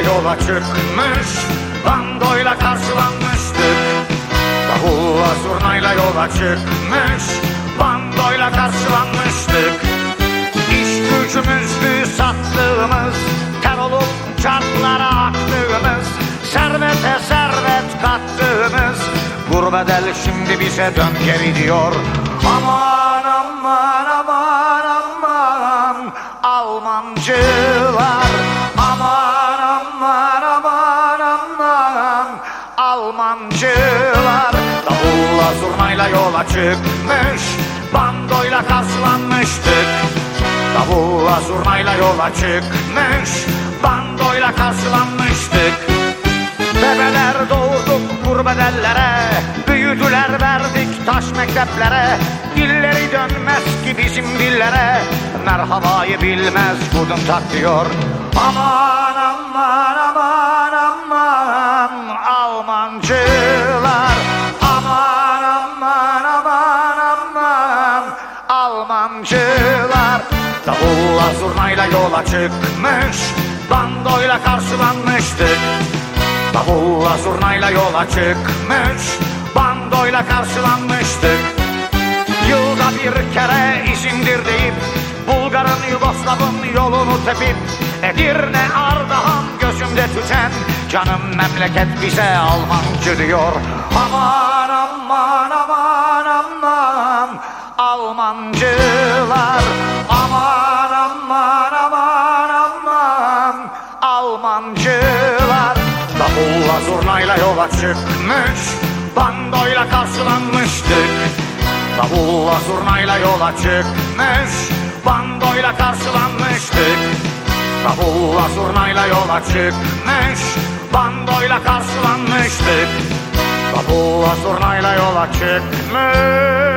yola çıkmış Bandoyla karşılanmıştık Davulla zurnayla yola çıkmış Bandoyla karşılanmıştık. İş gücümüzdü sattığımız Ter olup çarklara attığımız Servete servet kattığımız. Gurbet el şimdi bize dön geri diyor. Aman aman aman Almancılar Davulla zurnayla yola çıkmış Bandoyla karşılanmıştık Davulla zurnayla yola çıkmış Bandoyla karşılanmıştık Bebeler doğurduk gurbet ellere Büyüdüler verdik taş mekteplere. Dilleri dönmez ki bizim dillere Merhabayı bilmez kudum tak diyor aman aman aman Davulla zurnayla yola çıkmış Bandoyla karşılanmıştık Davulla zurnayla yola çıkmış Bandoyla karşılanmıştık Yılda bir kere izindir deyip Bulgar'ın Yugoslav'ın yolunu tepip Edirne Ardahan gözümde tüten Canım memleket bize Almancı diyor. Aman aman aman aman Almancılar Almancılar Davulla zurnayla yola çıkmış Bandoyla karşılanmıştık. Davulla zurnayla yola çıkmış Bandoyla karşılanmıştık. Davulla zurnayla yola çıkmış Bandoyla karşılanmıştık. Davulla zurnayla yola çıkmış